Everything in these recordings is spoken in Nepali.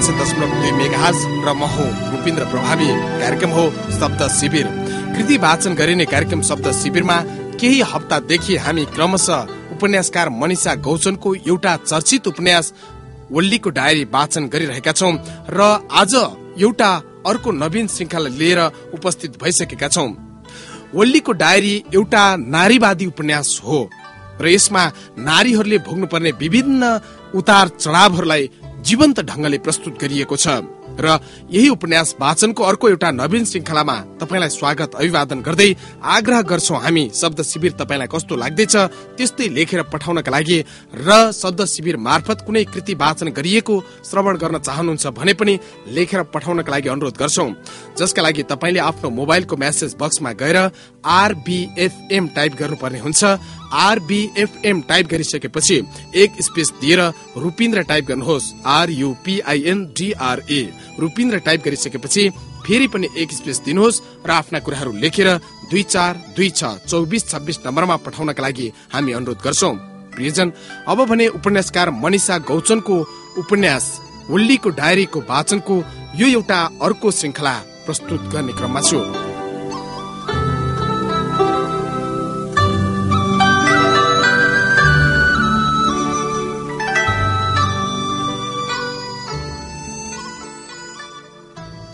उनान्से दशमलव दुई मेगाज र म हो रूपिन्द्र प्रभावी कार्यक्रम हो शब्द शिविर। कृति वाचन गरिने कार्यक्रम शब्द शिविरमा केही हप्तादेखि हामी क्रमशः उपन्यासकार मनिषा गौचनको एउटा चर्चित उपन्यास वल्लीको डायरी वाचन गरिरहेका छौँ र आज एउटा अर्को नवीन श्रृङ्खला लिएर उपस्थित भइसकेका छौँ। वल्लीको डायरी एउटा नारीवादी उपन्यास हो र यसमा नारीहरूले भोग्नुपर्ने विभिन्न उतार चढावहरूलाई जीवन्त ढङ्गले प्रस्तुत गरिएको छ। र यही उपन्यास वाचनको अर्को एउटा नवीन श्रृङ्खलामा तपाईँलाई स्वागत अभिवादन गर्दै आग्रह गर्छौ हामी शब्द शिविर तपाईँलाई कस्तो लाग्दैछ त्यस्तै लेखेर पठाउनका लागि र शब्द शिविर मार्फत कुनै कृति वाचन गरिएको श्रवण गर्न चाहनुहुन्छ भने पनि लेखेर पठाउनका लागि अनुरोध गर्छौ। जसका लागि तपाईँले आफ्नो मोबाइलको म्यासेज बक्समा गएर आरबिएफएम टाइप गर्नुपर्ने हुन्छ। आरबिएफएम टाइप गरिसकेपछि एक स्पेस दिएर रुपिन्द्र टाइप गर्नुहोस्। आरयुपिआइएनडिआरए रुपिन्द्र टाइप गरिसकेपछि फेरि पनि एक स्पेस दिनुहोस् र आफ्ना कुराहरू लेखेर दुई चार दुई छ चौबिस छब्बिस नम्बरमा पठाउनका लागि हामी अनुरोध गर्छौ। प्रियजन अब भने उपन्यासकार मनिषा गौचनको उपन्यास उल्लीको डायरीको वाचनको यो एउटा अर्को श्रृङ्खला प्रस्तुत गर्ने क्रममा छु।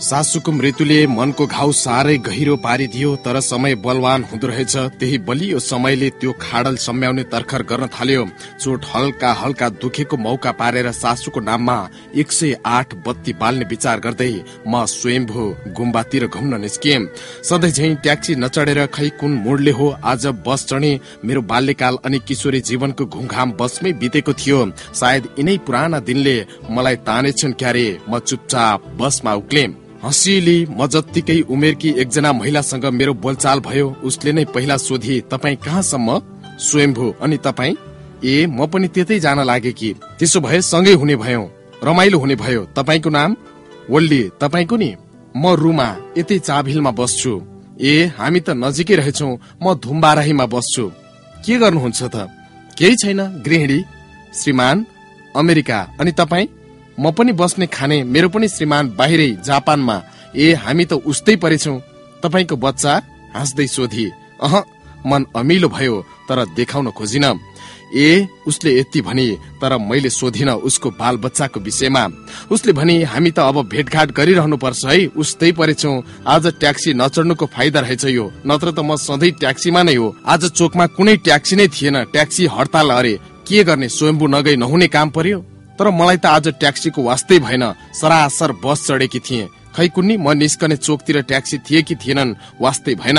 सासूको मृत्युले मनको घाउ साह्रै गहिरो पारिदियो तर समय बलवान हुँदो रहेछ। त्यही बलियो समयले त्यो खाडल सम्याउने तर्खर गर्न थाल्यो। चोट हल्का हल्का दुखेको मौका पारेर सासूको नाममा एक सय आठ बत्ती बाल्ने विचार गर्दै म स्वयम्भू गुम्बातिर घुम्न निस्किएँ सधैँ झै ट्याक्सी नचढेर खै कुन मोडले हो आज बस चढे मेरो बाल्यकाल अनि किशोरी जीवनको घुमघाम बसमै बितेको थियो। सायद यिनै पुराना दिनले मलाई तानेछन् क्यारे म चुपचाप बसमा उक्लेँ। हँसिली म जत्तिकै उमेरकी एकजना महिलासँग मेरो बोलचाल भयो। उसले नै पहिला सोधे तपाईँ कहाँसम्म? स्वयम्भू। अनि तपाईँ? ए म पनि त्यतै जान लागे कि। त्यसो भए सँगै हुने भयो। रमाइलो हुने भयो। तपाईँको नाम? वल्ली। तपाईँको नि? म रुमा। यतै चाभिलमा बस्छु। ए हामी त नजिकै रहेछौ। म धुम्बाराहीमा बस्छु। के गर्नुहुन्छ त? केही छैन गृहिणी। श्रीमान अमेरिका। अनि तपाईँ? म पनि बस्ने खाने मेरो पनि श्रीमान बाहिरै जापानमा। ए हामी त उस्तै परेछौ तपाईँको बच्चा हाँस्दै सोधी अह मन अमिलो भयो तर देखाउन खोजिन। ए उसले यति भने तर मैले सोधिन उसको बाल बच्चाको विषयमा। उसले भने हामी त अब भेटघाट गरिरहनु पर्छ है उस्तै परेछौ आज ट्याक्सी नचढ्नुको फाइदा रहेछ यो। नत्र त म सधैँ ट्याक्सीमा नै हो। आज चोकमा कुनै ट्याक्सी नै थिएन। ट्याक्सी हडताल अरे। के गर्ने? स्वयम्भू नगई नहुने काम पर्यो? तर मलाई त आज ट्याक्सीको वास्तै भएन। सरासर बस चढेकी थिएँ। खै कुन्नी म निस्कने चोकतिर ट्याक्सी थिए कि थिएनन् वास्तै भएन।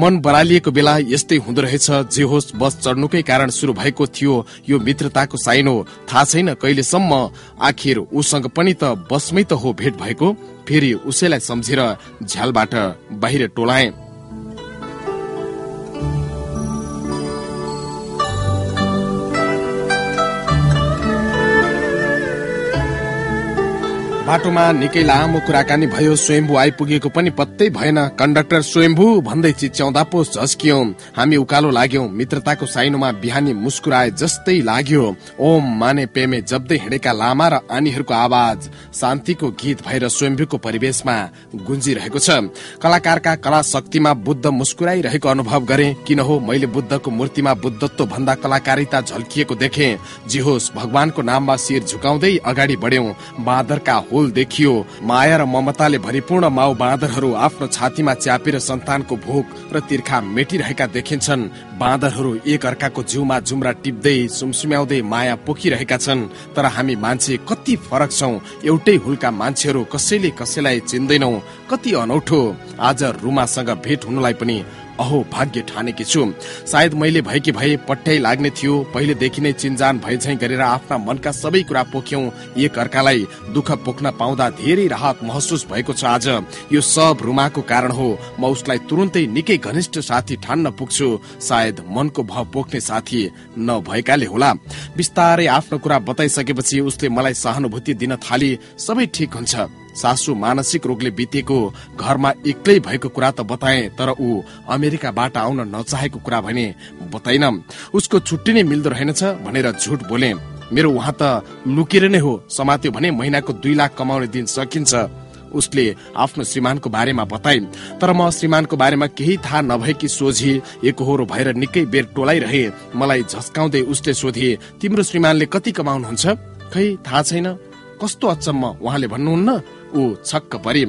मन बरालिएको बेला यस्तै हुँदो रहेछ जे होस् बस चढ्नुकै कारण शुरू भएको थियो यो मित्रताको साइन हो। थाहा छैन कहिलेसम्म आखिर उसँग पनि त बसमै त हो भेट भएको। फेरि उसैलाई सम्झेर झ्यालबाट बाहिर टोलाएँ। बाटोमा निकै लामो कुराकानी भयो। स्वयम्भू आइपुगेको पनि पत्तै भएन। कन्डक्टर स्वयम्भू भन्दै चिच्याउँदा पो झस्कियौं। हामी उकालो लाग्यौं। मित्रताको साइनोमा बिहानी मुस्कुराए जस्तै लाग्यो। ओम माने पेमे जब्दै हिँडेका लामा र आनीहरूको आवाज। शान्तिको गीत भएर स्वयम्भूको परिवेशमा गुन्जिरहेको छ। कलाकारका कला शक्तिमा बुद्ध मुस्कुराइरहेको अनुभव गरे। किन हो मैले बुद्धको मूर्तिमा बुद्धत्व भन्दा कलाकारिता झल्किएको देखे। जे होस् भगवानको नाममा शिर झुकाउँदै अगाडि बढ्यौं। बाँदरका हो देखियो। माया र ममताले भरिपूर्ण माउ बाँदरहरू आफ्नो छातीमा च्यापेर सन्तानको भोक र तिर्खा मेटिरहेका देखिन्छन्। बाँदरहरू एक अर्काको जिउमा जुम्रा टिप्दै सुमसुम्याउँदै माया पोखिरहेका छन्। तर हामी मान्छे कति फरक छौ एउटै हुलका मान्छेहरू कसैले कसैलाई चिन्दैनौ। कति अनौठो। आज रुमासँग भेट हुनुलाई पनि अहो भाग्य ठानेकी छु। सायद मैले भएकी भए पट्याइ लाग्ने थियो। पहिलेदेखि नै चिन्जान भए गरेर आफ्ना मनका सबै कुरा पोख्यौं। एक अर्कालाई दुःख पोख्न पाउँदा धेरै राहत महसुस भएको छ आज। यो सब रुमाको कारण हो। म उसलाई तुरुन्तै निकै घनिष्ठ साथी ठान्न पुग्छु। सायद मनको भाव पोख्ने साथी नभएकाले होला। बिस्तारै आफ्नो कुरा बताइसकेपछि उसले मलाई सहानुभूति दिन थाली। सबै ठिक हुन्छ। सासु मानसिक रोगले बितेको घरमा एक्लै भएको कुरा त बताए तर ऊ अमेरिकाबाट आउन नचाहेको कुरा भने बताइन। उसको छुट्टी नै मिल्दो रहेनछ भनेर झुट बोले। मेरो उहाँ त लुकेर नै हो समात्यो भने महिनाको दुई लाख कमाउने दिन सकिन्छ। उसले आफ्नो श्रीमानको बारेमा बताइन्। तर म श्रीमानको बारेमा केही थाहा नभएकी सोझी एकहोरो भएर निकै बेर टोलाइरहे। मलाई झस्काउँदै उसले सोधे तिम्रो श्रीमानले कति कमाउनुहुन्छ? खै थाहा छैन। कस्तो अचम्म उहाँले भन्नुहुन्न। ऊ छक्क परे।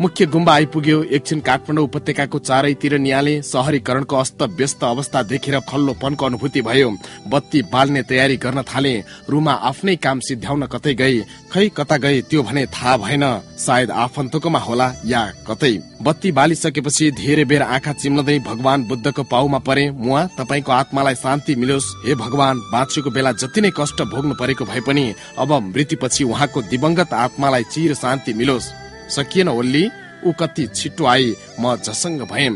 मुख्य गुम्बा आइपुग्यो एकछिन काठमाडौँ उपत्यकाको चारैतिर निहाले सहरीकरणको अस्त व्यस्त अवस्था देखेर खल्लोपनको अनुभूति भयो। बत्ती बाल्ने तयारी गर्न थाले रुमा आफ्नै काम सिद्ध्याउन कतै गए खै कता गए त्यो भने थाहा भएन सायद आफन्तकोमा होला या कतै। बत्ती बालिसकेपछि धेरै बेर आँखा चिम्लदै भगवान बुद्धको पाउमा परे मुवा तपाईँको आत्मालाई शान्ति मिलोस्। हे भगवान बाँचेको बेला जति नै कष्ट भोग्नु परेको भए पनि अब मृत्युपछि उहाँको दिवंगत आत्मालाई चिर शान्ति मिलोस्। सकिएन ओल्ली ऊ कति छिट्टो आई म झसङ्ग भएँ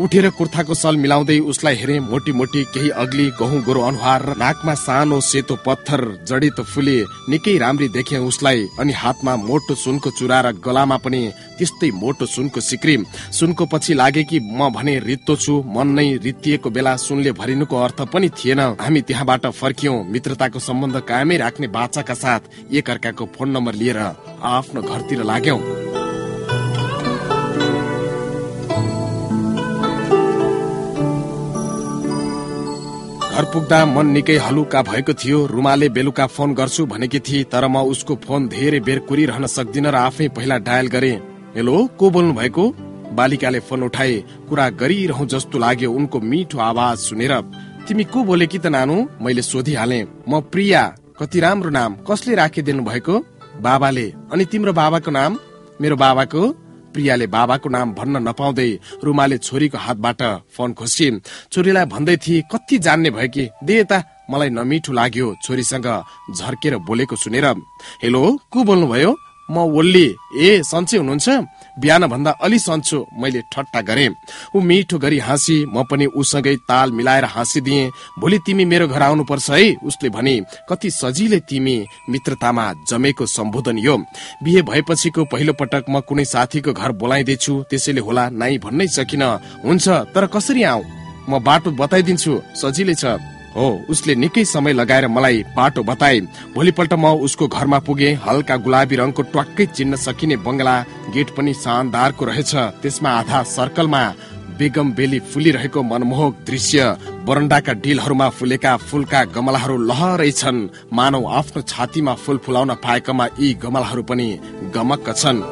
उठेर कुर्ताको सल मिलाउँदै उसलाई हेरे मोटी मोटी केही अग्ली गहुँ गोरो अनुहार नाकमा सानो सेतो पत्थर जडित फुले निकै राम्री देखे उसलाई अनि हातमा मोटो सुनको चुरा र गलामा पनि त्यस्तै मोटो सुनको सिक्री सुनको पछि लागे कि म भने रित्तो छु मन नै रित्तिएको बेला सुनले भरिनुको अर्थ पनि थिएन। हामी त्यहाँबाट फर्कियौं मित्रताको सम्बन्ध कायमै राख्ने बाचाका साथ एक अर्काको फोन नम्बर लिएर आफ्नो घरतिर लाग्यौं। घर पुग्दा मन निकै हलुका भएको थियो। रुमाले बेलुका फोन गर्छु भनेकी थिए तर म उसको फोन धेरै बेर कुरिरहन सक्दिन र आफै पहिला डायल गरे। हेलो को बोल्नु भएको बालिकाले फोन उठाए। कुरा गरिरहँ जस्तो लाग्यो उनको मिठो आवाज सुनेर। तिमी को बोले कि त नानु? मैले सोधिहाले। म प्रिया। कति राम्रो नाम। कसले राखिदिनु भएको बाबाले। अनि तिम्रो बाबाको नाम? मेरो बाबाको प्रियाले बाबाको नाम भन्न नपाउँदै रुमाले छोरीको हातबाट फोन खोसी छोरीलाई भन्दै थिए कति जान्ने भयो कि? दे यता मलाई नमिठो लाग्यो छोरीसँग झर्केर बोलेको सुनेर। हेलो को बोल्नुभयो? म ओल्ली। ए सन्चै हुनुहुन्छ? बिहान भन्दा अलि सन्चो मैले ठट्टा गरे। ऊ मिठो गरी हाँसी म पनि उसँगै ताल मिलाएर हाँसिदिए। भोलि तिमी मेरो घर आउनु पर्छ है उसले भने। कति सजिलै तिमी मित्रतामा जमेको सम्बोधन यो। बिहे भएपछिको पहिलो पटक म कुनै साथीको घर बोलाइदिन्छु त्यसैले होला नाइ भन्नै सकिन। हुन्छ तर कसरी आऊ? म बाटो बताइदिन्छु सजिलै छ। हो उसले निकै समय लगाएर मलाई बाटो बताए। भोलिपल्ट म उसको घरमा पुगे हल्का गुलाबी रङको ट्वाक्कै चिन्न सकिने बङ्गला गेट पनि शानदारको रहेछ। त्यसमा आधा सर्कलमा बेगम बेली फुलिरहेको मनमोहक दृश्य बरन्डाका डिलहरूमा फुलेका फुलका गमलाहरू लहरै छन् मानव आफ्नो छातीमा फुल फुलाउन पाएकामा यी गमलाहरू पनि गमक्क छन्।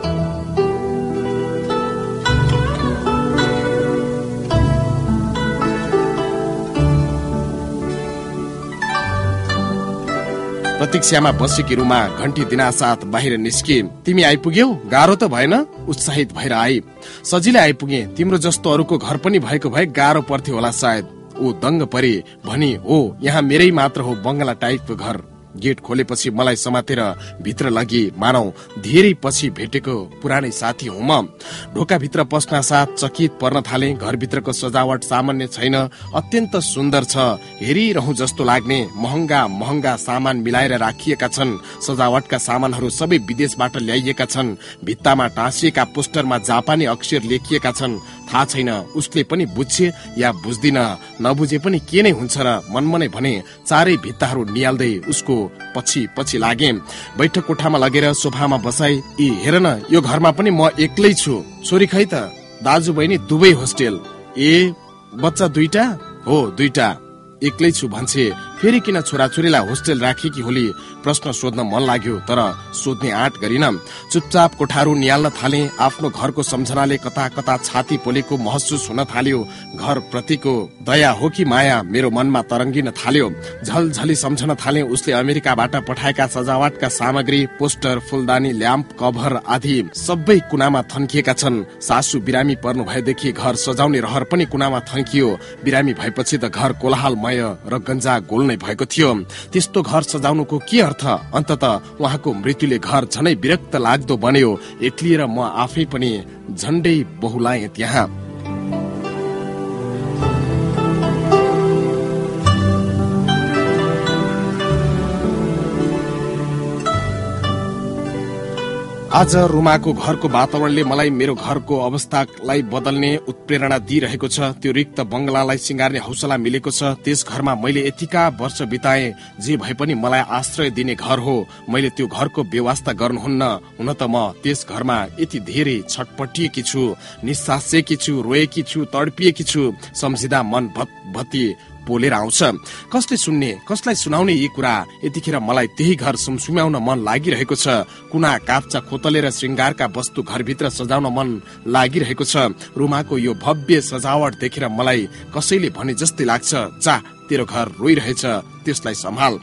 प्रतीक्षामा बसेकी रुमा घन्टी दिनासाथ बाहिर निस्के। तिमी आइपुग्यौ? गाह्रो त भएन। उत्साहित भएर आई। सजिलै आइपुगे। तिम्रो जस्तो अरूको घर पनि भएको भए गाह्रो पर्थ्यो होला सायद। ऊ दङ्ग परे। भनी हो यहाँ मेरै मात्र हो बङ्गला टाइपको घर। गेट खोलेपछि मलाई समातेर भित्र लगी मानौ धेरै पछि भेटेको पुरानै साथी हुँ म। ढोकाभित्र पस्न साथ चकित पर्न थाले घरभित्रको सजावट सामान्य छैन अत्यन्त सुन्दर छ। हेरिरहँ जस्तो लाग्ने महँगा महँगा सामान मिलाएर राखिएका छन्। सजावटका सामानहरू सबै विदेशबाट ल्याइएका छन्। भित्तामा टाँसिएका पोस्टरमा जापानी अक्षर लेखिएका छन्। थाहा छैन। उसले पनि बुझ्छे या बुझ्दिन। नबुझे पनि के नै हुन्छ र मनमनै भने चारै भित्ताहरू निहाल्दै उसको पछि पछि लागे बैठक कोठामा लगेर सोफामा बसाई यी हेर न यो घरमा पनि म एक्लै छु। छोरी खै त? दाजु बहिनी दुवै होस्टेल। ए बच्चा दुईटा? हो दुईटा। एक्लै छु भन्छे। फेरि किन छोराछोरीलाई होस्टेल राखेकी होली? प्रश्न सोध्न मन लाग्यो तर सोध्ने आँट गरिन। चुपचाप कोठाहरू निहाल्न थाले आफ्नो घरको सम्झनाले कता कता छाती पोलेको महसुस हुन थाल्यो। घर प्रतिको दया हो कि माया मेरो मनमा तरङ्गिन थाल्यो। झलझली सम्झन थाले उसले अमेरिकाबाट पठाएका सजावटका सामग्री पोस्टर फुलदानी ल्याम्प कभर आदि सबै कुनामा थन्किएका छन्। सासु बिरामी पर्नु भएदेखि घर सजाउने रहर पनि कुनामा थन्कियो। बिरामी भएपछि त घर कोलाहालमय र गन्जा गोल नै भएको थियो। त्यस्तो घर सजाउनुको के अर्थ? अन्तत उहाँको मृत्युले घर झनै विरक्त लाग्दो बन्यो। एक्लिएर म आफै पनि झण्डै बहुलाए त्यहाँ। आज रुमाको घरको वातावरणले मलाई मेरो घरको अवस्थालाई बदल्ने उत्प्रेरणा दिइरहेको छ। त्यो रिक्त बंगलालाई सिंगार्ने हौसला मिलेको छ। त्यस घरमा मैले यतिका वर्ष बिताए जे भए पनि मलाई आश्रय दिने घर हो। मैले त्यो घरको व्यवस्था गर्नुहुन्न। हुन त म त्यस घरमा यति धेरै छटपटिएकी छु निसासेकी छु रोएकी छु तडपिएकी छु सम्झिँदा मन भत भत्ती बोलेर आउँछ। कसले सुन्ने कसलाई सुनाउने यी कुरा? यतिखेर मलाई त्यही घर सुमसुम्याउन मन लागिरहेको छ। कुना काप्चा खोतलेर श्रृङ्गारका वस्तु घरभित्र सजाउन मन लागिरहेको छ। रुमाको यो भव्य सजावट देखेर मलाई कसैले भने जस्तै लाग्छ। जा तेरो घर रोइरहेछ त्यसलाई सम्हाल।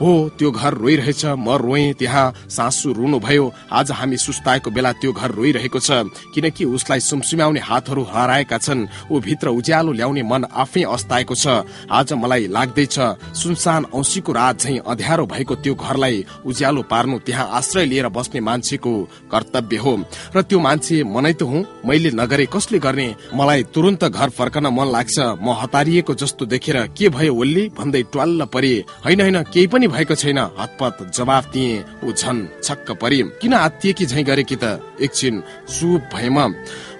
हो त्यो घर रोइरहेछ म रोएँ त्यहाँ सासु रुनु भयो आज हामी सुस्ताएको बेला त्यो घर रोइरहेको छ किनकि उसलाई सुमसुम्याउने हातहरू हराएका छन्। ऊ भित्र उज्यालो ल्याउने मन आफै अस्ताएको छ। आज मलाई लाग्दैछ सुनसान औसीको रात झै अध्यारो भएको त्यो घरलाई उज्यालो पार्नु त्यहाँ आश्रय लिएर बस्ने मान्छेको कर्तव्य हो। र त्यो मान्छे मनै त हुँ मैले नगरे कसले गर्ने? मलाई तुरन्त घर फर्कन मन लाग्छ म हतारिएको जस्तो देखेर के भयो? ओल्ली भन्दै ट्वाल्ल परे। होइन होइन केही पनि भएको छैन। हतपत जवाफ दिए। ऊ झन छक्क परि। किन आत्तिएकी झै गरेकी त? एकछिन सुप भएमा।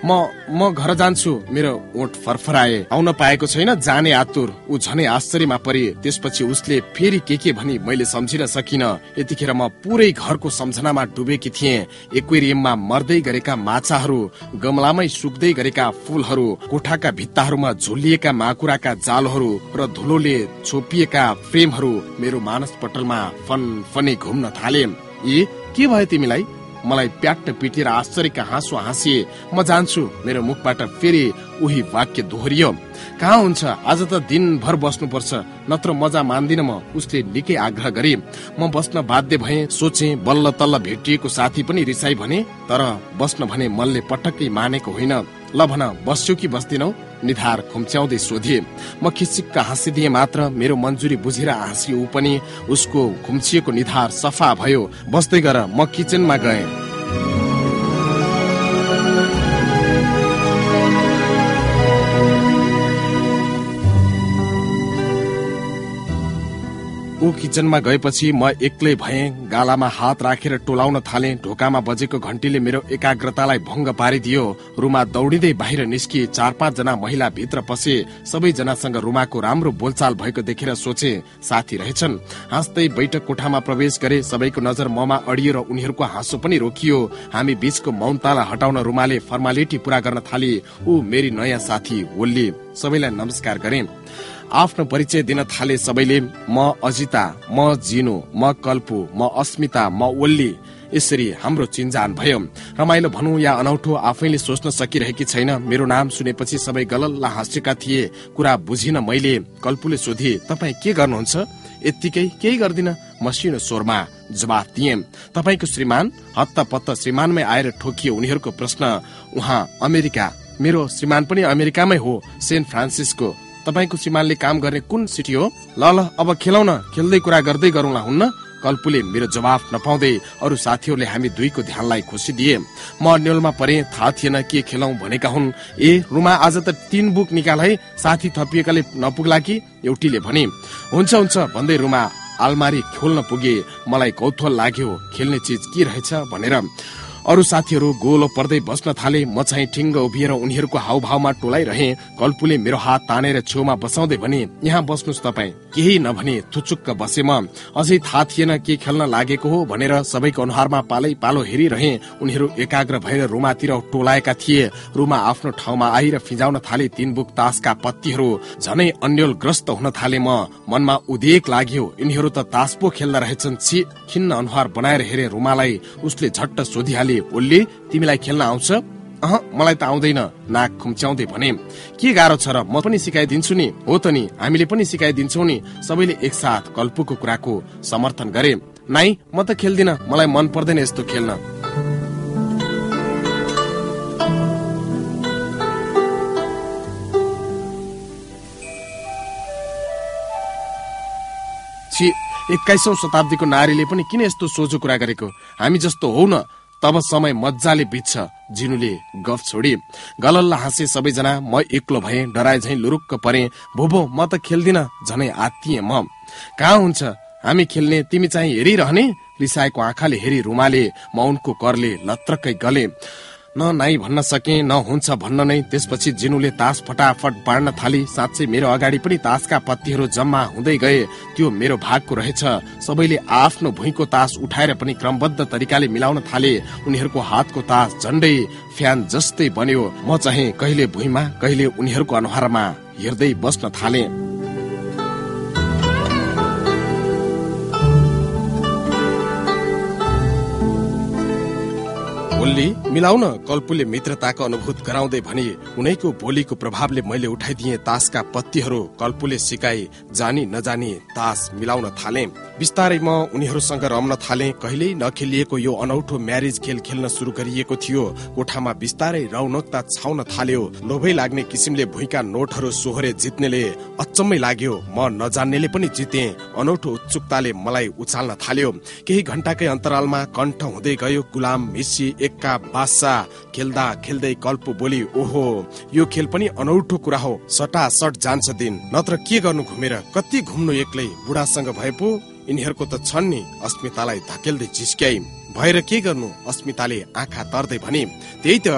म म घर जान्छु। मेरो ओठ फरफराए। आउन पाएको छैन जाने आतुर। ऊ झनै आश्चर्यमा परे। त्यसपछि उसले फेरि के के भनी मैले सम्झिन सकिन। यतिखेर म पुरै घरको सम्झनामा डुबेकी थिएँ। एक्वेरियममा मर्दै गरेका माछाहरू गमलामै सुक्दै गरेका फूलहरू कोठाका भित्ताहरूमा झुलिएका माकुराका जालहरू र धुलोले छोपिएका फ्रेमहरू मेरो मानस पटलमा फन फने घुम्न थाले ए के भयो तिमीलाई? मलाई प्याट्ट पिटेर आश्चर्यका हाँसो हाँसिए म जान्छु मेरो मुखबाट फेरि उही वाक्य दोहोरियो। कहाँ हुन्छ? आज त दिनभर बस्नुपर्छ नत्र मजा मान्दिन म। उसले निकै आग्रह गरे म बस्न बाध्य भए सोचे बल्ल तल्ल भेटिएको साथी पनि रिसाई भने तर बस्न भने मनले पटक्कै मानेको होइन। ल भन बस्यो कि बस्दिनौ? निधार खुम्च्याउँदै सोधिए म खिचिक्क हाँसिदिए मात्र मेरो मन्जुरी बुझेर हाँसी ऊ पनि। उसको खुम्चिएको निधार सफा भयो। बस्दै गर म किचनमा गएँ। किचनमा गएपछि म एक्लै भए गालामा हात राखेर टोलाउन थाले ढोकामा बजेको घन्टीले मेरो एकाग्रतालाई भङ्ग पारिदियो। रुमा दौडिँदै बाहिर निस्किए चार पाँच जना महिला भित्र पसे सबैजनासँग रुमाको राम्रो बोलचाल भएको देखेर सोचे साथी रहेछन्। हाँस्दै बैठक कोठामा प्रवेश गरे सबैको नजर ममा अडियो र उनीहरूको हाँसो पनि रोकियो। हामी बीचको मौनतालाई हटाउन रुमाले फर्मालिटी पूरा गर्न थाले। ऊ मेरी नयाँ साथी ओल्ली सबैलाई नमस्कार गरे। आफ्नो परिचय दिन थाले सबैले। म अजिता म जिनु म कल्पु म अस्मिता म ओल्ली। यसरी हाम्रो चिन्जान भयो। रमाइलो भनौँ या अनौठो आफैले सोच्न सकिरहेकी छैन। मेरो नाम सुनेपछि सबै गलल्ला हाँसेका थिए। कुरा बुझिन मैले। कल्पुले सोधे तपाईँ के गर्नुहुन्छ? यत्तिकै केही गर्दिन। मसिनो स्वरमा जवाफ दिए। तपाईँको श्रीमान हत्तपत्त श्रीमानमै आएर ठोकियो उनीहरूको प्रश्न। उहाँ अमेरिका। मेरो श्रीमान पनि अमेरिकामै हो सेन्ट फ्रान्सिसको। तपाईँको श्रीमानले काम गर्ने कुन सिटी हो? ल ल अब खेलाउन खेल्दै कुरा गर्दै गरौँला हुन्न? कल्पुले मेरो जवाफ नपाउँदै अरू साथीहरूले हामी दुईको ध्यानलाई खुसी दिए। म अन्यलमा परे थाहा थिएन के खेलौं भनेका हुन्। ए रुमा आज त तीन बुक निकाल है। साथी थपिएकाले नपुग्ला कि? एउटीले भने। हुन्छ हुन्छ भन्दै रुमा आलमारी खोल्न पुगे। मलाई कौतूहल लाग्यो खेल्ने चिज के रहेछ भनेर। अरू साथीहरू गोलो पर्दै बस्न थाले म चाहिँ ठिङ्ग उभिएर उनीहरूको हाउभावमा टोलाइरहे कल्पुले मेरो हात तानेर छेउमा बसाउँदै भने यहाँ बस्नुहोस् तपाईँ। केही नभने थुचुक्क बसे म। अझै थाहा थिएन के खेल्न लागेको हो भनेर सबैको अनुहारमा पालै पालो हेरिरहे उनीहरू एकाग्र भएर रुमातिर टोलाएका थिए। रुमा आफ्नो ठाउँमा आएर फिजाउन थाले तीन बुक तासका पत्तीहरू। झनै अन्यलग्रस्त हुन थाले म। मनमा उदेक लाग्यो यिनीहरू त तास पो खेल्न रहेछन्। छि खिन्न अनुहार बनाएर हेरे रुमालाई। उसले झट्ट सोधिहाले ओल्ले तिमीलाई खेल्न आउँछ? अह मलाई त आउँदैन। नाक खुम्च्याउँदै भने के गाह्रो छ र म पनि सिकाइदिन्छु नि। हो त नि हामीले पनि सिकाइदिन्छौ नि। सबैले एकसाथ कल्पुको कुराको समर्थन गरे। नाइ म त खेल्दिन। मलाई मन पर्दैन यस्तो खेल्न। एक्काइसौँ शताब्दीको नारीले पनि किन यस्तो सोझो कुरा गरेको? हामी जस्तो हौ न। तब समय मजाले बित्छ। जिनुले गफ छोडी। गलल्ला हाँसे सबैजना म एक्लो भए डराए झै लुरुक्क परे। भोभो म त खेल्दिन झनै आत्तिए म। कहाँ हुन्छ? हामी खेल्ने तिमी चाहिँ हेरिरहने? रिसाएको आँखाले हेरी रुमाले म उनको करले लत्रक्कै गले। न नाइ भन्न सके न हुन्छ भन्न नै। त्यसपछि जिनुले तास फटाफट बाँड्न थाली। साँच्चै मेरो अगाडि पनि तासका पत्तीहरू जम्मा हुँदै गए। त्यो मेरो भागको रहेछ। सबैले आफ्नो भुइँको तास उठाएर पनि क्रमबद्ध तरिकाले मिलाउन थाले। उनीहरूको हातको तास झन्डै फ्यान जस्तै बन्यो। म चाहिँ कहिले भुइँमा कहिले उनीहरूको अनुहारमा हेर्दै बस्न थाले। बोल्ली मिलाउन कल्पुले मित्रताको अनुभूत गराउँदै भने उनैको बोलीको प्रभावले मैले उठाइदिए तासका पत्तीहरू। कल्पुले सिकाए जानी नजानी तास मिलाउन थाले। बिस्तारै म उनीहरूसँग रम्न थाले। कहिल्यै नखेलिएको यो अनौठो म्यारिज खेल खेल्न सुरु गरिएको थियो। कोठामा बिस्तारै रौनकता छाउन थाल्यो। लोभै लाग्ने किसिमले भुइँका नोटहरू सोहरे जित्नेले अचम्मै लाग्यो। म नजान्नेले पनि जिते। अनौठो उत्सुकताले मलाई उचाल्न थाल्यो। केही घण्टाकै अन्तरालमा कण्ठ हुँदै गयो गुलाम मिसी एक्का बासा खेल्दा खेल्दै कल्प बोली ओहो यो खेल पनि अनौठो कुरा हो। सटा सट जान्छ दिन। नत्र के गर्नु घुमेर? कति घुम्नु एक्लै? बुढासँग भए पो यिनीहरूको त छन् नि। अस्मितालाई धकेल्दै झिस्क्याइ भएर के गर्नु? अस्मिताले आँखा तर्दै भने त्यही त।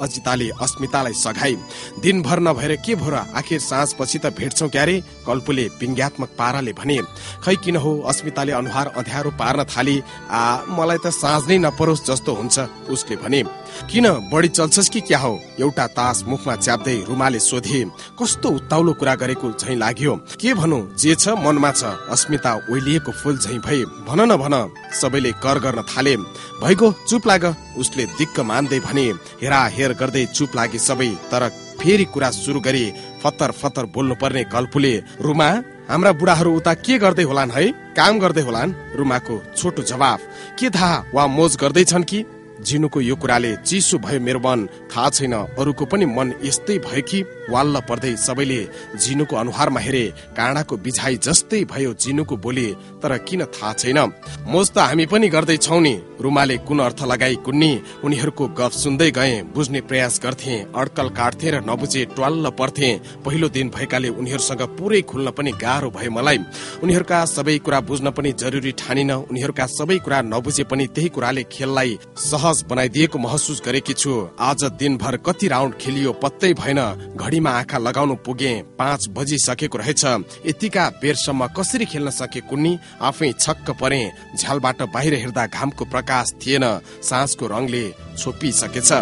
अजिताले अस्मितालाई सघाई दिनभर नभएर के भएर आखिर साँझ पछि त भेट्छौ क्यारे? कल्पुले व्यङ्ग्यात्मक पाराले भने खै किन हो? अस्मिताले अनुहार अँध्यारो पार्न थाली। आ मलाई त साँझ नै नपरोस् जस्तो हुन्छ। उसले भने किन बढी चल्छस् कि क्या हो? एउटा तास मुखमा च्याप्दै रुमाले सोधे कस्तो उत्ताउलो कुरा गरेको झै लाग्यो? के भनौ? जे छ मनमा छ। अस्मिता ओइलिएको फुल झै भए। भन न भन। सबैले कर गर्न थाले। भइगो चुप लाग। उसले दिक्क मान्दै भने। हेरा हेर गर्दै चुप लागे सबै। तर फेरि कुरा सुरु गरे। फतर फतर बोल्नु पर्ने कल्पुले रुमा हाम्रा बुढाहरू उता के गर्दै होलान् है? काम गर्दै होलान्? रुमाको छोटो जवाफ के थाहा? वा मोज गर्दैछन् कि? जिनुको यो कुराले चिसो भयो मेरो मन थाहा छैन। अरूको पनि मन यस्तै भयो कि वाल्ल पर्दै सबैले जिनुको अनुहारमा हेरे काँडाको बिझाइ जस्तै भयो जिनुको बोली तर किन थाहा छैन? मोज त हामी पनि गर्दैछौ नि। रुमाले कुन अर्थ लगाई कुन्नी? उनीहरूको गफ सुन्दै गए बुझ्ने प्रयास गर्थे अड्कल काट्थे र नबुझे ट्वाल्ल पर्थे। पहिलो दिन भएकाले उनीहरूसँग पुरै खुल्न पनि गाह्रो भयो मलाई। उनीहरूका सबै कुरा बुझ्न पनि जरुरी ठानिन। उनीहरूका सबै कुरा नबुझे पनि त्यही कुराले खेललाई सहज बनाइदिएको महसुस गरेकी छु। आज दिनभर कति राउन्ड खेलियो पत्तै भएन। घडी घडीमा आँखा लगाउनु पुगे पाँच बजिसकेको रहेछ। यतिका बेरसम्म कसरी खेल्न सके कुन्नी? आफै छक्क परे झ्यालबाट बाहिर हेर्दा घामको प्रकाश थिएन। साँझको रङले छोपिसकेछ।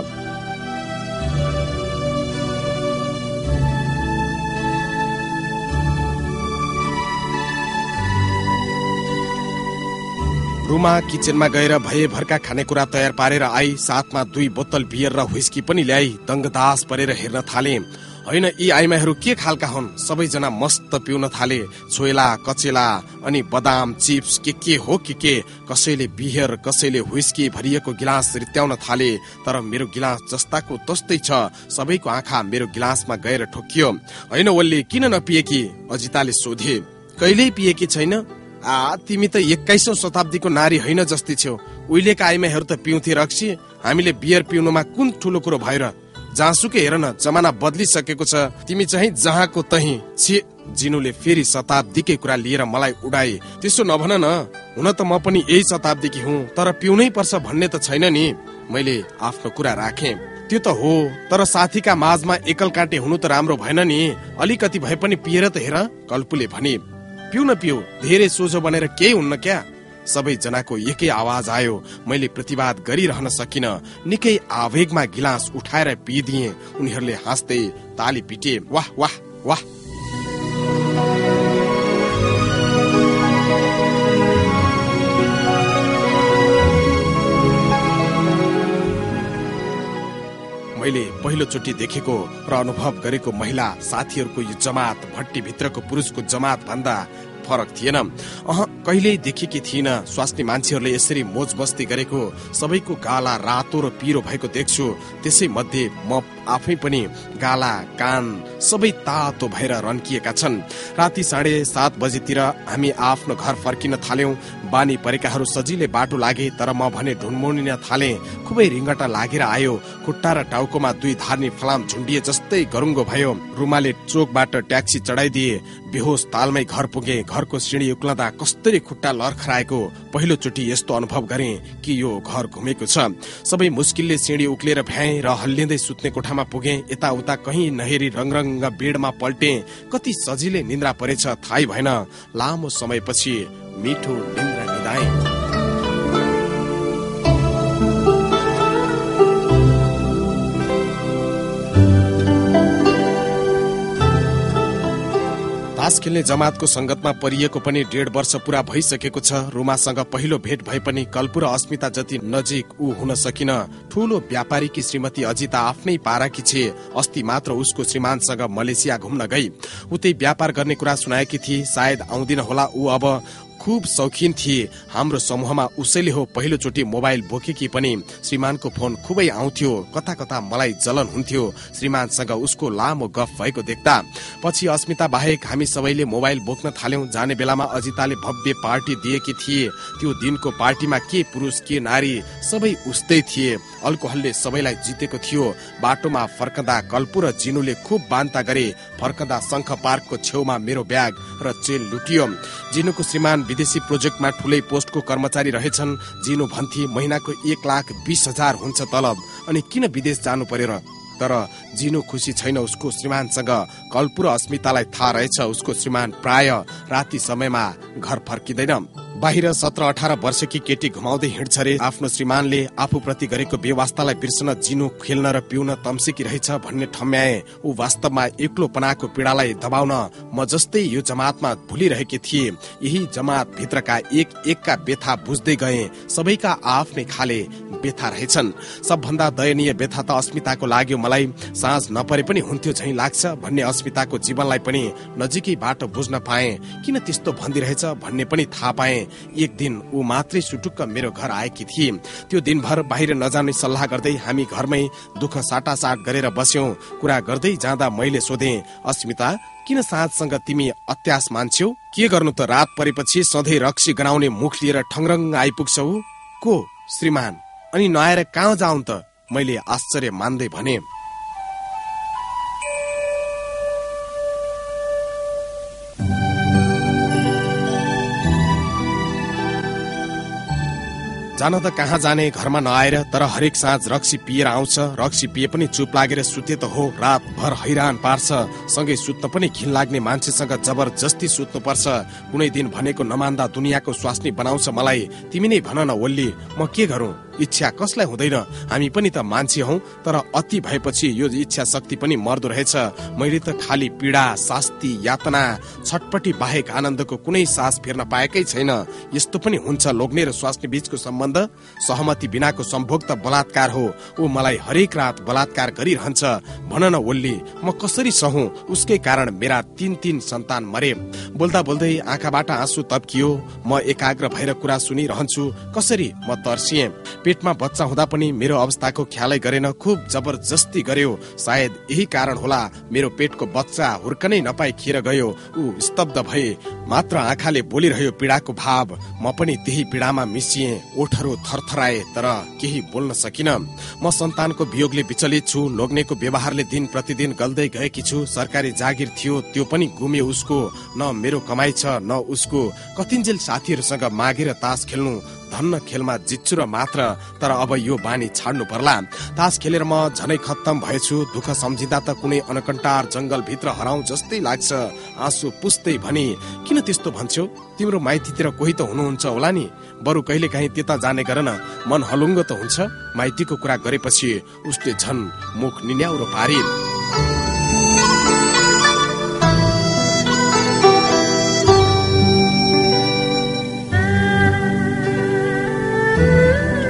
रुमा किचनमा गएर भएभरका खानेकुरा तयार पारेर आई साथमा दुई बोतल बियर र हुस्की पनि ल्याई दङ्गदास परेर हेर्न थाले। होइन यी आइमाईहरू के खालका हुन्? सबैजना मस्त पिउन थाले। छोइला कचेला अनि बदाम चिप्स के के हो के के? कसैले बियर कसैले हुस्की भरिएको गिलास रित्याउन थाले। तर मेरो गिलास जस्ताको तस्तै छ। सबैको आँखा मेरो गिलासमा गएर ठोकियो। होइन ओल्ले किन नपिए कि अजिताले सोधे। कहिल्यै पिएकी छैन? आ तिमी त एक्काइसौँ शताब्दीको नारी होइन जस्तै छेउ। उहिलेका आइमाईहरू त पिउँथे रक्सी। हामीले बियर पिउनुमा कुन ठुलो कुरो भएर जहाँसुकै हेर न जमाना बदलिसकेको छ। तिमी चाहिँ जहाँको तही छि। जिनुले फेरि शताब्दीकै कुरा लिएर मलाई उडाए। त्यसो नभन न हुन त म पनि यही शताब्दीकी हुँ तर पिउनै पर्छ भन्ने त छैन नि। मैले आफ्नो कुरा राखे। त्यो त हो तर साथीका माझमा एकल काटे हुनु त राम्रो भएन नि। अलिकति भए पनि पिएर त हेर कल्पुले भने। पिउ न पिउ धेरै सोझो बनेर केही हुन्न क्या? सबैजनाको एकै आवाज आयो मैले प्रतिवाद गरिरहन सकिन। निकै आवेगमा गिलास उठाएर पिदिए। उनीहरूले हाँस्दै ताली पिटे वाह वाह वाह। मैले पहिलोचोटि देखेको र अनुभव गरेको महिला साथीहरूको यो जमात भट्टीभित्रको पुरुषको जमात भन्दा फरक थिएन। अह कहिल्यै देखेकी थिइन। स्वास्नी मान्छेहरूले यसरी मोज बस्ती गरेको सबैको गाला रातो र पिरो भएको देख्छु। त्यसै मध्ये म आफै पनि गाला कान सबै तातो भएर रन्किएका छन्। राति साढे सात बजेतिर हामी आफ्नो घर फर्किन थाल्यौं। बानी परेकाहरू सजिलै बाटो लागे तर म भने ढुनमुनिन थाले। खुबै रिङ्गटा लागेर आयो। खुट्टा र टाउकोमा दुई धार्नी फलाम झुन्डिए जस्तै गरुङ्गो भयो। रुमाले चोकबाट ट्याक्सी चढाइदिए। बेहोस तालमै घर पुगे। घरको सिँढी उक्लदा कस्तरी खुट्टा लर्खराएको पहिलो चोटि यस्तो अनुभव गरे कि यो घर घुमेको छ। सबै मुस्किलले सिँढी उक्लेर भ्याए र हल्लिँदै सुत्ने कोठामा पुगे। यताउता कहीँ नहेरी रङरङ्ग बेडमा पल्टे। कति सजिलै निन्द्रा परेछ थाहै भएन। लामो समयपछि मिठो निन्द्रा निदाए। तास खेल्ने जमातको संगतमा परिएको पनि डेढ वर्ष पूरा भइसकेको छ। रुमासँग पहिलो भेट भए पनि कल्पु र अस्मिता जति नजिक ऊ हुन सकिन ठूलो व्यापारीकी श्रीमती अजिता आफ्नै पाराकी छे अस्ति मात्र उसको श्रीमानसँग मलेसिया घुम्न गई। उतै व्यापार गर्ने कुरा सुनाएकी थिए सायद आउँदिन होला ऊ अब। खुब शौखिन थिए। हाम्रो समूहमा उसैले हो पहिलो चोटि मोबाइल बोकेकी पनि। श्रीमानको फोन खुबै आउँथ्यो। कता कता मलाई जलन हुन्थ्यो। श्रीमानसँग उसको लामो गफ भएको देख्दा पछि अस्मिता बाहेक हामी सबैले मोबाइल बोक्न थाल्यौं। जाने बेलामा अजिताले भव्य पार्टी दिएकी थिए। त्यो दिनको पार्टीमा के पुरुष के नारी सबै उस्तै थिए। अल्कोहलले सबैलाई जितेको थियो। बाटोमा फर्कदा कल्पु र जिनुले खुब बान्ता गरे। फर्कदा शङ्ख पार्कको छेउमा मेरो ब्याग र चेल लुटियो। जिनुको श्रीमान विदेशी प्रोजेक्टमा ठुलै पोस्टको कर्मचारी रहेछन्। जिनु भन्थे महिनाको एक लाख बिस हजार हुन्छ तलब। अनि किन विदेश जानु पर्यो र तर जिनु खुसी छैन उसको श्रीमानसँग। कल्पु र अस्मितालाई थाहा रहेछ उसको श्रीमान प्राय राति समयमा घर फर्किँदैन। बाहिर सत्र अठार वर्षकी केटी घुमाउँदै हिँड्छ रे। आफ्नो श्रीमानले आफूप्रति गरेको व्यवस्थालाई बिर्सन जिनु खेल्न र पिउन तम्सेकी रहेछ भन्ने ठम्याए। ऊ वास्तवमा एक्लोपनाको पीडालाई दबाउन म जस्तै यो जमातमा भुलिरहेकी थिए। यही जमात भित्रका एक एकका व्यथा बुझ्दै गए। सबैका आफ्नै खाले व्यथा रहेछन्। सबभन्दा दयनीय व्यथा त अस्मिताको लाग्यो मलाई साँझ नपरे पनि हुन्थ्यो झै लाग्छ भन्ने अस्मिताको जीवनलाई पनि नजिकैबाट बुझ्न पाए। किन त्यस्तो भनिदिरहेछ भन्ने पनि थाहा पाए। एक दिन ऊ मात्रै सुटुक्क मेरो घर आएकी थिए त्यो दिनभर बाहिर नजाने सल्लाह गर्दै हामी घरमै दुःख साटासाट गरेर बस्यौं। कुरा गर्दै जाँदा मैले सोधे अस्मिता किन साँझसँग तिमी अत्यास मान्छौ के गर्नु त रात परेपछि सधैँ रक्सी गराउने मुख लिएर ठङरङ आइपुग्छौ? को? श्रीमान अनि नआएर कहाँ जाउँ त? मैले आश्चर्य मान्दै भने। जान त कहाँ जाने घरमा नआएर तर हरेक साँझ रक्सी पिएर आउँछ। रक्सी पिए पनि चुप लागेर सुते त हो रातभर हैरान पार्छ। सँगै सुत्न पनि घिन लाग्ने मान्छेसँग जबरजस्ती सुत्नु पर्छ। कुनै दिन भनेको नमान्दा दुनियाँको स्वास्नी बनाउँछ मलाई। तिमी नै भन न ओल्ली म के गरौँ? इच्छा कसलाई हुँदैन? हामी पनि त मान्छे हौ तर अति भएपछि यो इच्छा शक्ति पनि मर्दो रहेछ। मैले त खाली पीडा शास्ति यातना छटपटी बाहेक आनन्दको कुनै सास फेर्न पाएकै छैन। यस्तो पनि हुन्छ लोग्ने र स्वास्नी बीचको सम्बन्ध। सहमति बिनाको सम्भोग त बलात्कार हो। ऊ मलाई हरेक रात बलात्कार गरिरहन्छ। भन न ओल्ली म कसरी सहु? उसकै कारण मेरा तीन तीन सन्तान मरे। बोल्दा बोल्दै आँखाबाट आँसु तप्कियो। म एकाग्र भएर कुरा सुनिरहन्छु। कसरी? म तर्सिएँ। पेटमा बच्चा हुँदा पनि मेरो अवस्थाको ख्यालै गरेन खुब जबरजस्ती गर्यो। सायद यही कारण होला मेरो पेटको बच्चा हुर्कनै नपाई खिर गयो। ऊ स्तब्ध भए। मात्र आँखाले बोलिरह्यो पीडाको भाव। म पनि त्यही पीडामा मिसिए ओठहरू थरथराए तर केही बोल्न सकिन। म सन्तानको वियोगले विचलित छु लोग्नेको व्यवहारले दिन प्रतिदिन गल्दै गएकी छु। सरकारी जागिर थियो त्यो पनि गुम्यो उसको। न मेरो कमाइ छ न उसको। कतिन्जेल साथीहरूसँग मागेर तास खेल्नु। धन्न खेलमा जित्छु र मात्र तर अब यो बानी छाड्नु पर्ला। तास खेलेर म झनै खत्तम भएछु दुःख सम्झिँदा त कुनै अनकन्टार जंगल भित्र हराउ जस्तै लाग्छ। आँसु पुस्दै भनी किन त्यस्तो भन्छौ तिम्रो माइतीतिर कोही त हुनुहुन्छ होला नि? बरु कहिले काहीँ त्यता जाने गर न। मन हलुङ्गो त हुन्छ। माइतीको कुरा गरेपछि उसले झन मुख निन्याउरो पारी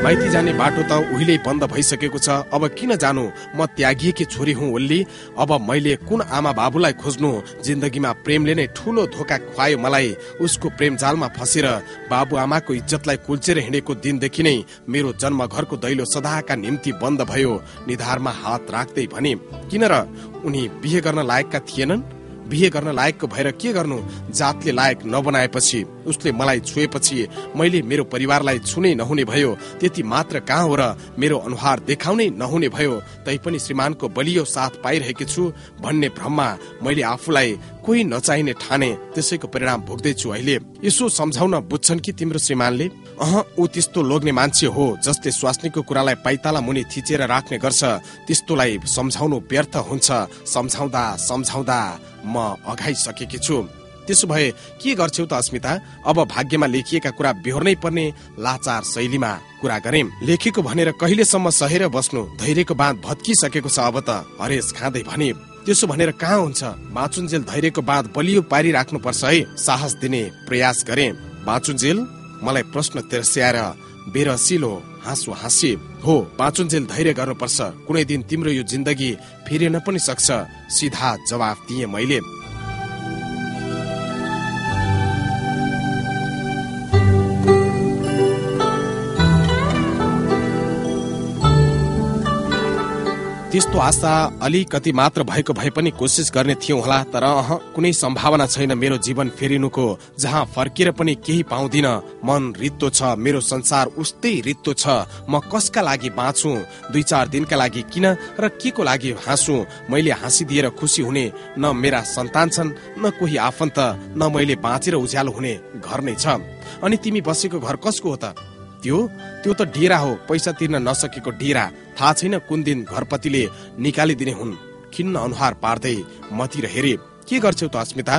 माइती जाने बाटो त उहिले बन्द भइसकेको छ। अब किन जानु? म त्यागिएकी छोरी हुँ ओल्ली। अब मैले कुन आमा बाबुलाई खोज्नु? जिन्दगीमा प्रेमले नै ठुलो धोका खुवायो मलाई। उसको प्रेम जालमा फसेर बाबु आमाको इज्जतलाई कुल्चेर हिँडेको दिनदेखि नै मेरो जन्म घरको दैलो सदाका निम्ति बन्द भयो। निधारमा हात राख्दै भने किन र? उनी बिहे गर्न लायकका थिएनन्? बिहे गर्न लायकको भएर के गर्नु? जातले लायक नबनाएपछि उसले मलाई छोएपछि मैले मेरो परिवारलाई छुनै नहुने भयो त्यति मात्र कहाँ हो र मेरो अनुहार देखाउनै नहुने भयो तैपनि श्रीमानको बलियो साथ पाइरहेकी छु भन्ने भ्रममा मैले आफूलाई कोही नचाहिने ठाने त्यसैको परिणाम भोग्दैछु अहिले। यसो सम्झाउन बुझ्छन् कि तिम्रो श्रीमानले? अह ऊ त्यस्तो लोग्ने मान्छे हो जसले स्वास्नीको कुरालाई पाइताला मुनि थिचेर राख्ने गर्छ। त्यस्तोलाई सम्झाउनु व्यर्थ हुन्छ। सम्झाउँदा सम्झाउँदा म अघाइसकेकी छु। त्यसो भए के गर्छौ त अस्मिता? अब भाग्यमा लेखिएका कुरा बेहोर्नै पर्ने लाचार शैलीमा कुरा गरे लेखेको भनेर कहिलेसम्म सहेर बस्नु धैर्यको बाँध भत्किसकेको छ अब त। हरेस खाँदै भने त्यसो भनेर कहाँ हुन्छ? बाँचुन्जेल धैर्यको बाँध बलियो पारी राख्नु पर्छ है। साहस दिने प्रयास गरे। बाँचुन्जेल मलाई प्रश्न तेर्स्याएर बेरसिलो हाँसु हाँसी हो बाँचुन्जेल धैर्य गर्नुपर्छ। कुनै दिन तिम्रो यो जिन्दगी फिरेन पनि सक्छ। सिधा जवाफ दिए मैले। त्यस्तो आशा अलिकति मात्र भएको भए पनि कोसिस गर्ने थियौँ होला तर अह कुनै सम्भावना छैन मेरो जीवन फेरिनुको जहाँ फर्केर पनि केही पाउँदिन। मन रित्तो छ मेरो संसार उस्तै रित्तो छ। म कसका लागि बाँचु दुई चार दिनका लागि किन र के को लागि हाँसु? मैले हाँसिदिएर खुसी हुने न मेरा सन्तान छन् न कोही आफन्त न मैले बाँचेर उज्यालो हुने घर नै छ। अनि तिमी बसेको घर कसको हो त? त्यो त्यो त डेरा हो। पैसा तिर्न नसकेको डेरा। थाहा छैन कुन दिन घरपतिले निकालिदिने हुन्। खिन्न अनुहार पार्दै मतिर हेरे के गर्छौ त अस्मिता?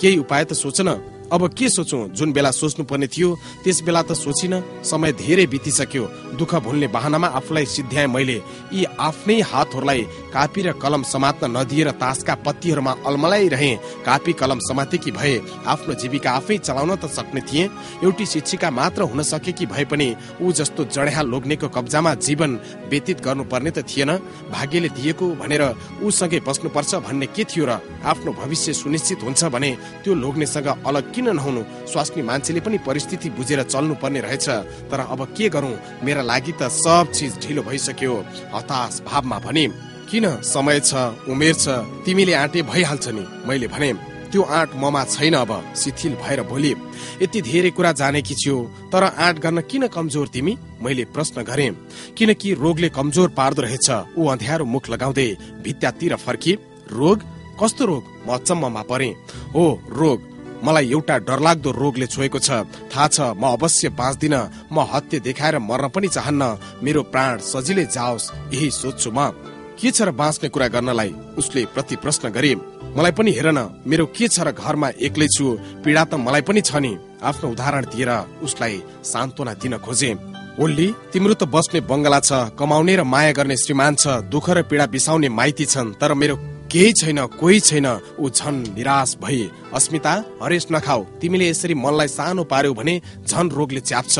केही उपाय त सोच न। अब के सोचौँ? जुन बेला सोच्नु पर्ने थियो त्यस बेला त सोचिन। समय धेरै बितिसक्यो। दुःख भुल्ने बाहनामा आफूलाई सिद्ध्याए मैले। यी आफ्नै हातहरूलाई कापी र कलम समात्न नदिएर तासका पत्तीहरूमा अल्मलाइरहे। कापी कलम समातेकी भए आफ्नो जीविका आफै चलाउन त सक्ने थिए। एउटी शिक्षिका मात्र हुन सकेकी भए पनि ऊ जस्तो जडेहा लोग्नेको कब्जामा जीवन व्यतीत गर्नुपर्ने त थिएन। भाग्यले दिएको भनेर ऊसँगै बस्नुपर्छ भन्ने के थियो र आफ्नो भविष्य सुनिश्चित हुन्छ भने त्यो लोग्नेसँग अलग किन नहुनु? स्वास्नी मान्छेले पनि परिस्थिति बुझेर चल्नु पर्ने रहेछ। तर अब के गरौँ? मेरा लागि त सब चिज ढिलो भइसक्यो। हताश भावमा भने किन समय छ उमेर छ तिमीले आँटे भइहाल्छ नि? मैले भने त्यो आँट ममा छैन अब शिथिल भएर भोलि यति धेरै कुरा जानेकी छियो तर आँट गर्न किन कमजोर तिमी? मैले प्रश्न गरे किनकि रोगले कमजोर पार्दो रहेछ। ऊ अँध्यारो मुख लगाउँदै भित्तातिर फर्की। रोग? कस्तो रोग? म अचम्ममा परे। हो रोग। मलाई एउटा डरलाग्दो रोगले छोएको छ। थाहा छ म अवश्य बाँच्दिन। म हत्या देखाएर मर्न पनि चाहन्न। मेरो प्राण सजिलै जाओस् यही सोध्छु म। के छ र बाँच्ने कुरा गर्नलाई उसले प्रति प्रश्न गरे। मलाई पनि हेर न मेरो के छ र घरमा एक्लै छु पीडा त मलाई पनि छ नि। आफ्नो उदाहरण दिएर उसलाई सान्त्वना दिन खोजे। ओल्ली तिम्रो त बस्ने बङ्गला छ कमाउने र माया गर्ने श्रीमान छ दुःख र पीडा बिसाउने माइती छन् तर मेरो केही छैन कोही छैन ऊ झन निराश भई अस्मिता हरेस नखाऊ तिमीले यसरी मनलाई सानो पार्यौ भने झन रोगले च्याप्छ।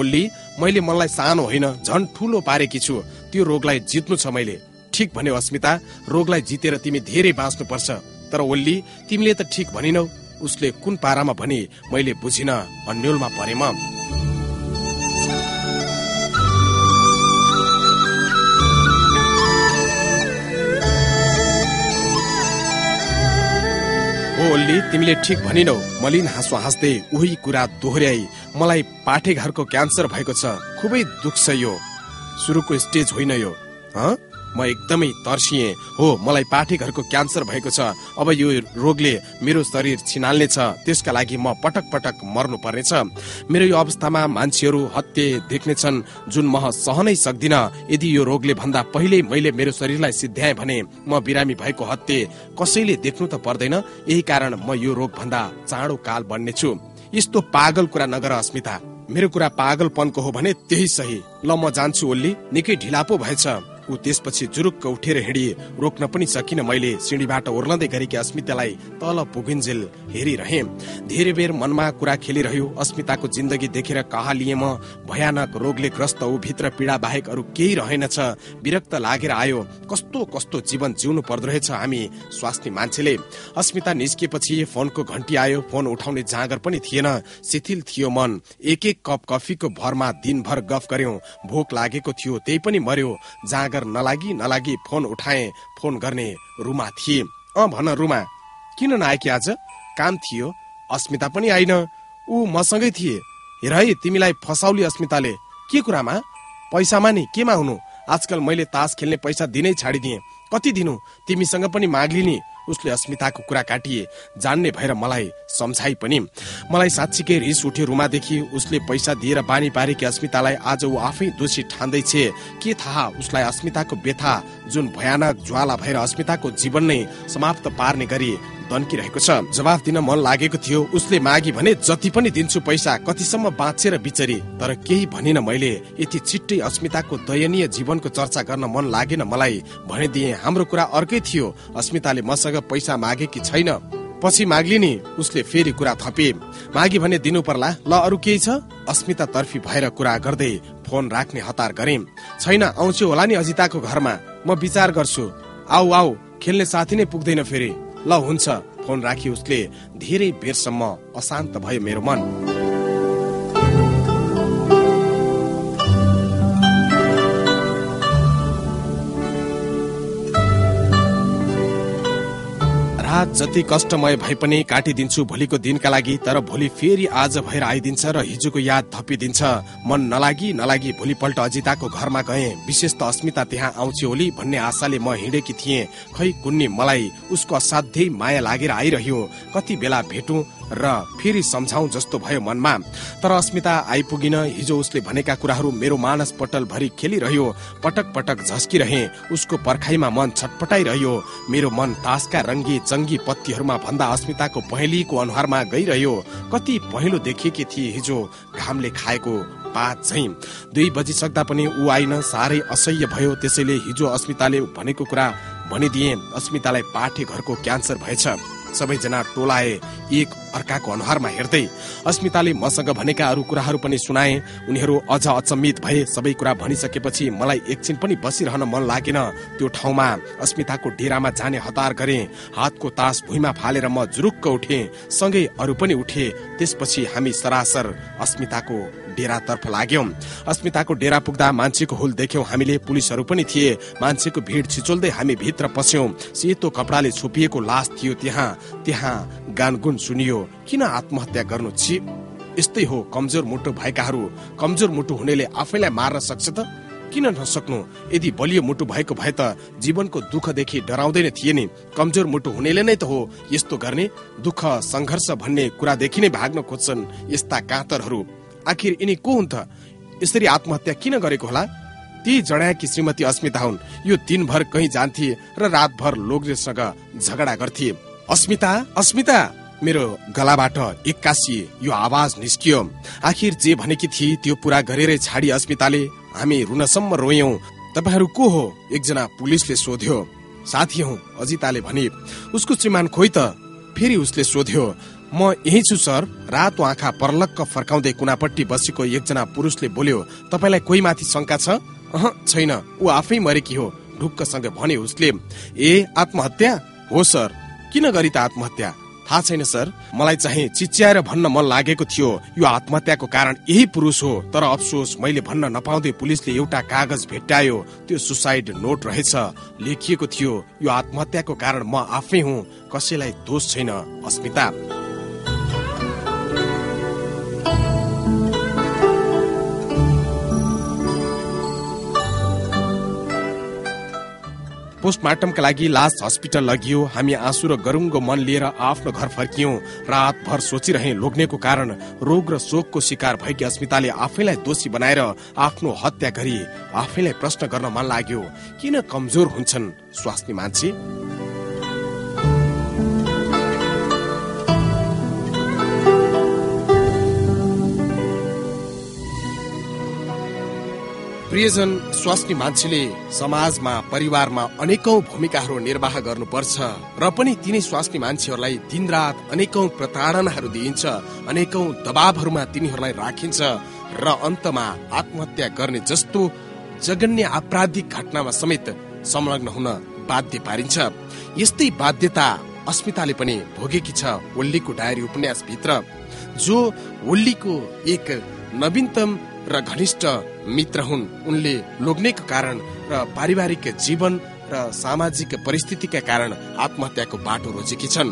ओल्ली मैले मनलाई सानो होइन झन ठुलो पारेकी छु त्यो रोगलाई जित्नु छ मैले। ठिक भन्यो अस्मिता। रोगलाई जितेर तिमी धेरै बाँच्नु पर्छ तर ओल्ली तिमीले त ठिक भनिनौ। उसले कुन पारामा भने मैले बुझिन। अन्यलमा परेमा। हो ओल्ली तिमीले ठिक भनिनौ। मलिन हाँसो हाँस्दै उही कुरा दोहोऱ्याई। मलाई पाठे घरको क्यान्सर भएको छ। खुबै दुख्छ यो। सुरुको स्टेज होइन यो। म एकदमै तर्सिए। हो मलाई पाठेघरको क्यान्सर भएको छ। अब यो रोगले मेरो शरीर छिनाल्ने छ त्यसका लागि म पटक पटक मर्नु पर्नेछ मेरो यो अवस्थामा मान्छेहरू हत्ते देख्नेछन् जुन म सहनै सक्दिन। यदि यो रोगले भन्दा पहिले मैले मेरो शरीरलाई सिद्ध्याए भने म बिरामी भएको हत्ते कसैले देख्नु त पर्दैन। यही कारण म यो रोग भन्दा चाँडो काल बन्नेछु। यस्तो पागल कुरा नगर अस्मिता। मेरो कुरा पागलपनको हो भने त्यही सही। ल म जान्छु ओल्ली। निकै ढिला पो भएछ। ऊ त्यसपछि जुरुक्क उठेर हिँडिए। रोक्न पनि सकिन मैले। सिँढीबाट ओर्लँदै गरेकी अस्मितालाई तल पुगिन्जेल हेरिरहे। धेरै बेर मनमा कुरा खेलिरह्यो। अस्मिताको जिन्दगी देखेर कहाँ लिए म भयानक रोगले ग्रस्त ऊ भित्र पीडा बाहेक अरू केही रहेनछ। विरक्त लागेर आयो। कस्तो कस्तो जीवन जिउनु पर्दो रहेछ हामी स्वास्थ्य मान्छेले। अस्मिता निस्किएपछि फोनको घन्टी आयो। फोन उठाउने जाँगर पनि थिएन। शिथिल थियो मन। एक एक कप कफीको भरमा दिनभर गफ गर्यौं। भोक लागेको थियो त्यही पनि मर्यो। जाँगर जाँगर नलागी नलागी फोन उठाए फोन गर्ने रुमा थिए। अ भन रुमा किन नआएकी आज? काम थियो अस्मिता पनि आइन। ऊ मसँगै थिए। हेर है तिमीलाई फसाउली अस्मिताले। के कुरामा? पैसामा नि केमा हुनु? आजकल मैले तास खेल्ने पैसा दिनै छाडिदिए। कति दिनु? तिमीसँग पनि माग्लिनी उसले अस्मिताको कुरा काटिए। जान्ने भएर मलाई सम्झाइ पनि। मलाई साँच्चीकै रिस उठ्यो रुमादेखि उसले पैसा दिएर बानी पारेकी अस्मितालाई आज ऊ आफै दोषी ठान्दैछ। के थाहा उसलाई अस्मिताको व्यथा जुन भयानक ज्वाला भएर अस्मिताको जीवन नै समाप्त पार्ने गरी तन्किरहेको छ। जवाफ दिन मन लागेको थियो। उसले मागी भने जति पनि दिन्छु पैसा कतिसम्म बाँचेर बिचरी। तर केही भनिन मैले यति छिट्टै अस्मिताको दयनीय जीवनको चर्चा गर्न मन लागेन मलाई। भनिदिए हाम्रो कुरा अर्कै थियो। अस्मिताले मसँग पैसा मागे कि छैन? पछि माग्लिनी उसले फेरि कुरा थपे। मागी भने दिनु पर्ला ल अरू केही छ? अस्मिता तर्फी भएर कुरा गर्दै फोन राख्ने हतार गरे छैन आउँछु होला नि अजिताको घरमा। म विचार गर्छु। आऊ आऊ खेल्ने साथी नै पुग्दैन फेरि। ल हुन्छ फोन राखी उसले। धेरै बेरसम्म अशान्त भयो मेरो मन। रात जति कष्टमय भए पनि काटिदिन्छु भोलिको दिनका लागि तर भोलि फेरि आज भएर आइदिन्छ र हिजोको याद थपिदिन्छ। मन नलागी नलागी भोलिपल्ट अजिताको घरमा गए। विशेष त अस्मिता त्यहाँ आउँछ होली भन्ने आशाले म हिँडेकी थिएँ। खै कुन्नी मलाई उसको असाध्यै माया लागेर आइरह्यो। कति बेला भेटौँ र फेरि सम्झाउ जस्तो भयो मनमा। तर अस्मिता आइपुगिन हिजो उसले भनेका कुराहरू मेरो मानस पटल भरि खेलिरह्यो। पटक पटक झस्किरहे। उसको पर्खाइमा मन छटपटाइरह्यो। मेरो मन तासका रङ्गी चङ्गी पत्तीहरूमा भन्दा अस्मिताको पहेलीको अनुहारमा गइरह्यो। कति पहेँलो देखिएकी थिए हिजो घामले खाएको पात झै। दुई बजी सक्दा पनि ऊ आइन साह्रै असह्य भयो। त्यसैले हिजो अस्मिताले भनेको कुरा भनिदिए। अस्मितालाई पाठे घरको क्यान्सर भएछ। सबैजना टोलाए। एक अर्काको अनुहारमा हेर्दै अस्मिताले मसँग भनेका अरू कुराहरू पनि सुनाए। उनीहरू अझ अचम्मित भए। सबै कुरा भनिसकेपछि मलाई एकछिन पनि बसिरहन मन लागेन। त्यो ठाउँमा अस्मिताको डेरामा जाने हतार गरे। हातको तास भुइँमा फालेर म जुरुक्क उठे। सँगै अरू पनि उठे। त्यसपछि हामी सरासर अस्मिताको डेरातर्फ लाग्यौं। अस्मिताको डेरा पुग्दा मान्छेको हुल देख्यौं। हामीले पुलिसहरू पनि थिए। मान्छेको भिड छिचोल्दै हामी भित्र पस्यौं। सेतो कपडाले छोपिएको लास थियो त्यहाँ। त्यहाँ गानगुन सुनियो। किन आत्महत्या गर्नु छि? यस्तै हो कमजोर मुटु भएकाहरू। कमजोर मुटु हुनेले आफैलाई मार्न सक्छ त? किन नसक्नु? यदि बलियो मुटु भएको भए त जीवनको दुःखदेखि डराउँदैन थिए नि। कमजोर मुटु हुनेले नै त हो यस्तो गर्ने। दुःख संघर्ष भन्ने कुरादेखि नै भाग्न खोज्छन् यस्ता कातरहरू। आखिर यिनी को हुन् त? यसरी आत्महत्या किन गरेको होला? ती जडाकी श्रीमती अस्मिता हुन्। यो दिनभर कहीँ जान्थे र रातभर लोग्रेसँग झगडा गर्थे। अस्मिता अस्मिता! मेरो गलाबाट एक्कासी यो आवाज निस्कियो। आखिर जे भनेकी थिए त्यो पुरा गरेरै छाडी अस्मिताले हामी रुनसम्म रोयौं। तपाईँहरू को हो? एकजना पुलिसले सोध्यो। साथी हौ अजिताले भने उसको श्रीमान खोइ त? फेरि उसले सोध्यो म यही छु सर। रातो आँखा पर्लक्क फर्काउँदै कुनापट्टि बसेको एकजना पुरुषले बोल्यो तपाईँलाई कोही माथि शङ्का छ? अह छैन। ऊ आफै मरेकी हो। ढुक्कसँग भने उसले ए आत्महत्या? हो सर। किन गरी त आत्महत्या? थाहा छैन सर। मलाई चाहिँ चिच्याएर भन्न मन लागेको थियो। यो आत्महत्याको कारण यही पुरुष हो। तर अफसोस मैले भन्न नपाउँदै पुलिसले एउटा कागज भेट्टायो। त्यो सुसाइड नोट रहेछ। लेखिएको थियो यो आत्महत्याको कारण म आफै हुँ। कसैलाई दोष छैन। अस्मिता। पोस्टमार्टमका लागि लास हस्पिटल लगियो। हामी आँसु र गरुङ्गो मन लिएर आफ्नो घर फर्कियौं। रातभर सोचिरहे लोग्नेको कारण रोग र शोकको शिकार भएकी अस्मिताले आफैलाई दोषी बनाएर आफ्नो हत्या गरी आफैलाई प्रश्न गर्न मन लाग्यो। किन कमजोर हुन्छन्? स्वास्नी मान्छे? प्रियजन स्वास्नी मान्छेले समाजमा परिवारमा अनेकौं भूमिकाहरू निर्वाह गर्नुपर्छ र पनि तिनै स्वास्नी मान्छेहरूलाई दिनरात अनेकौं प्रताड़नाहरू दिइन्छ अनेकौं दबावहरूमा तिनीहरूलाई राखिन्छ र अन्तमा आत्महत्या गर्ने जस्तो जगन्य आपराधिक घटनामा समेत संलग्न हुन बाध्य पारिन्छ। यस्तै बाध्यता अस्मिताले पनि भोगेकी छ ओल्लीको डायरी उपन्यासभित्र। जो ओल्लीको एक नवीनतम र घनिष्ठ मित्र हुन्। उनले लोग्नेको कारण र पारिवारिक जीवन र सामाजिक परिस्थितिका कारण आत्महत्याको बाटो रोजेकी छन्।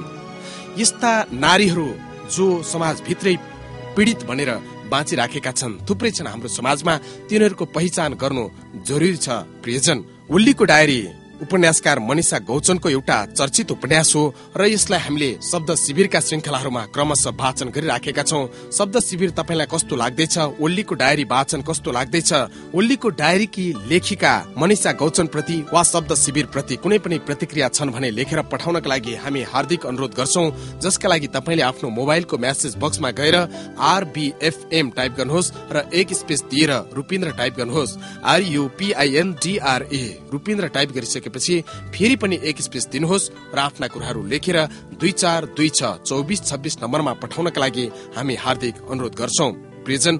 यस्ता नारीहरू जो समाजभित्रै पीडित भनेर बाँचिराखेका छन् थुप्रै छन् हाम्रो समाजमा तिनीहरूको पहिचान गर्नु जरुरी छ प्रियजन। उल्लीको डायरी उपन्यासकार मनिषा गौचनको एउटा चर्चित उपन्यास हो र यसलाई हामीले शब्द शिविरका श्रृङ्खलाहरूमा क्रमशः वाचन गरिराखेका छौँ। शब्द शिविर तपाईँलाई कस्तो लाग्दैछ? ओल्लीको डायरी वाचन कस्तो लाग्दैछ? ओल्लीको डायरीकी लेखिका? मनिषा गौचन प्रति वा शब्द शिविर प्रति कुनै पनि प्रतिक्रिया छन् भने लेखेर पठाउनका लागि हामी हार्दिक अनुरोध गर्छौ। जसका लागि तपाईँले आफ्नो मोबाइलको म्यासेज बक्समा गएर आरबिएफएम टाइप गर्नुहोस् र एक स्पेस दिएर रुपिन्द्र टाइप गर्नुहोस्। आरयुपिआइएनडिआरए रुपिन्द्र टाइप गरिसके सकेपछि फेरि पनि एक स्पेस दिनुहोस् र आफ्ना कुराहरू लेखेर दुई चार दुई छ चौबिस छब्बिस नम्बरमा पठाउनका लागि हामी हार्दिक अनुरोध गर्छौ। प्रिजन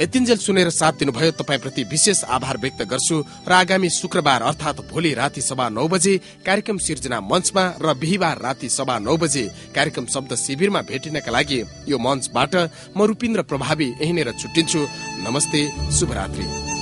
यतिन्जेल सुनेर साथ दिनुभयो तपाईँप्रति विशेष आभार व्यक्त गर्छु र आगामी शुक्रबार अर्थात् भोलि राति सभा नौ बजे कार्यक्रम सिर्जना मञ्चमा र बिहिबार राति सभा नौ बजे कार्यक्रम शब्द शिविरमा भेटिनका लागि यो मञ्चबाट म रूपिन्द्र प्रभावी यहीँनिर छुट्टिन्छु। नमस्ते शुभरात्री।